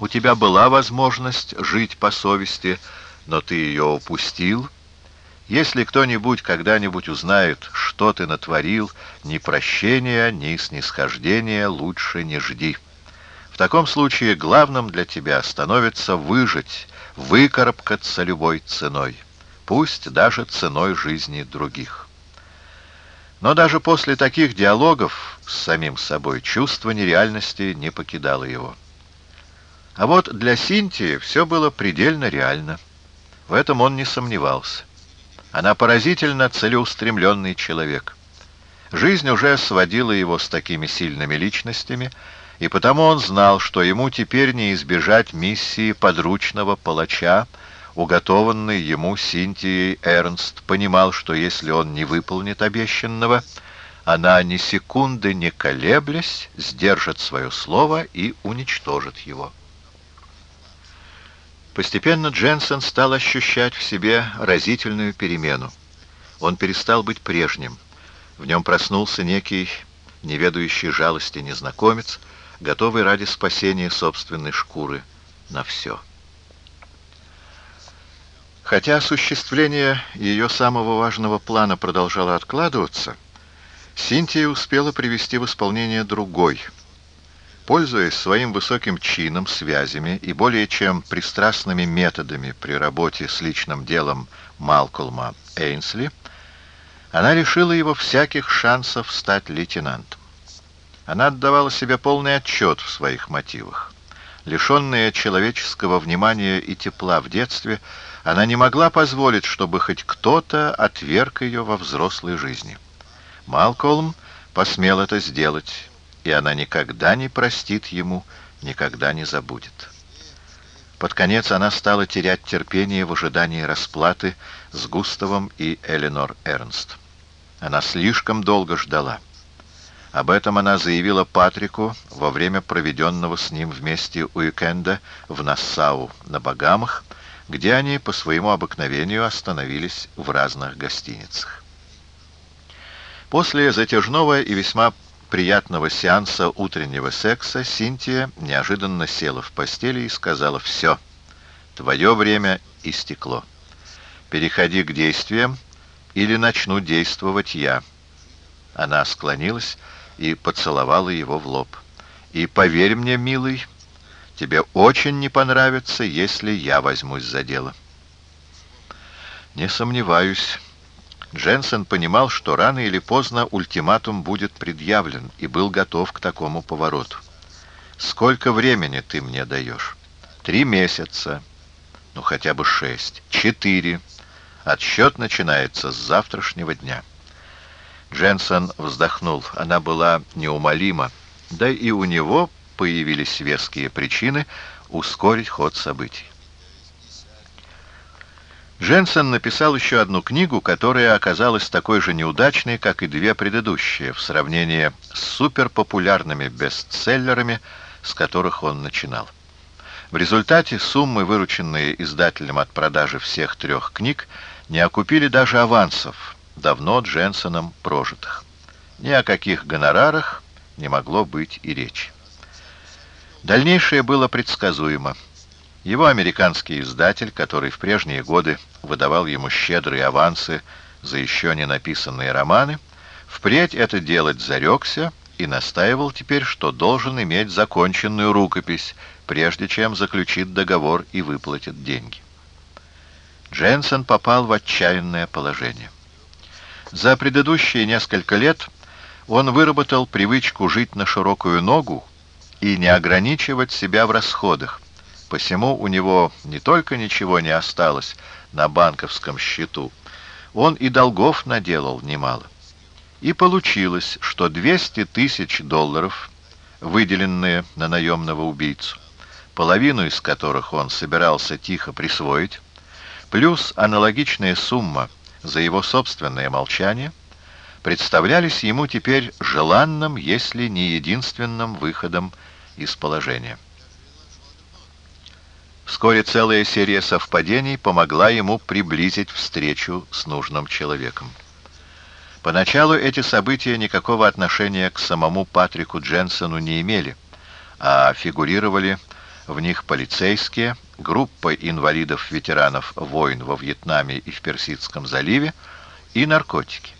У тебя была возможность жить по совести, но ты ее упустил. Если кто-нибудь когда-нибудь узнает, что ты натворил, ни прощения, ни снисхождения лучше не жди. В таком случае главным для тебя становится выжить, выкарабкаться любой ценой, пусть даже ценой жизни других. Но даже после таких диалогов с самим собой чувство нереальности не покидало его. А вот для Синтии все было предельно реально. В этом он не сомневался. Она поразительно целеустремленный человек. Жизнь уже сводила его с такими сильными личностями, и потому он знал, что ему теперь не избежать миссии подручного палача, уготованный ему Синтией Эрнст понимал, что если он не выполнит обещанного, она ни секунды не колеблясь сдержит свое слово и уничтожит его. Постепенно Дженсен стал ощущать в себе разительную перемену. Он перестал быть прежним. В нем проснулся некий неведающий жалости незнакомец, готовый ради спасения собственной шкуры на все. Хотя осуществление ее самого важного плана продолжало откладываться, Синтия успела привести в исполнение другой. Пользуясь своим высоким чином, связями и более чем пристрастными методами при работе с личным делом Малкольма Эйнсли, она лишила его всяких шансов стать лейтенантом. Она отдавала себе полный отчет в своих мотивах. Лишенная человеческого внимания и тепла в детстве, она не могла позволить, чтобы хоть кто-то отверг ее во взрослой жизни. Малкольм посмел это сделать, и она никогда не простит ему, никогда не забудет. Под конец она стала терять терпение в ожидании расплаты с Густавом и Эленор Эрнст. Она слишком долго ждала. Об этом она заявила Патрику во время проведенного с ним вместе уикенда в Нассау на Багамах, где они по своему обыкновению остановились в разных гостиницах. После затяжного и весьма приятного сеанса утреннего секса Синтия неожиданно села в постели и сказала «Все, твое время истекло. Переходи к действиям, или начну действовать я». Она склонилась и поцеловала его в лоб. «И поверь мне, милый, — Тебе очень не понравится, если я возьмусь за дело. Не сомневаюсь. Дженсен понимал, что рано или поздно ультиматум будет предъявлен, и был готов к такому повороту. «Сколько времени ты мне даешь?» «Три месяца. Ну, хотя бы шесть. Четыре. Отсчет начинается с завтрашнего дня». Дженсен вздохнул. Она была неумолима. Да и у него появились веские причины ускорить ход событий. Дженсен написал еще одну книгу, которая оказалась такой же неудачной, как и две предыдущие, в сравнении с суперпопулярными бестселлерами, с которых он начинал. В результате суммы, вырученные издателем от продажи всех трех книг, не окупили даже авансов, давно Дженсоном прожитых. Ни о каких гонорарах не могло быть и речи. Дальнейшее было предсказуемо. Его американский издатель, который в прежние годы выдавал ему щедрые авансы за еще не написанные романы, впредь это делать зарекся и настаивал теперь, что должен иметь законченную рукопись, прежде чем заключит договор и выплатит деньги. Дженсен попал в отчаянное положение. За предыдущие несколько лет он выработал привычку жить на широкую ногу и не ограничивать себя в расходах. Посему у него не только ничего не осталось на банковском счету, он и долгов наделал немало. И получилось, что 200 тысяч долларов, выделенные на наемного убийцу, половину из которых он собирался тихо присвоить, плюс аналогичная сумма за его собственное молчание, представлялись ему теперь желанным, если не единственным выходом из положения. Вскоре целая серия совпадений помогла ему приблизить встречу с нужным человеком. Поначалу эти события никакого отношения к самому Патрику Дженсону не имели, а фигурировали В них полицейские, группа инвалидов-ветеранов войн во Вьетнаме и в Персидском заливе и наркотики.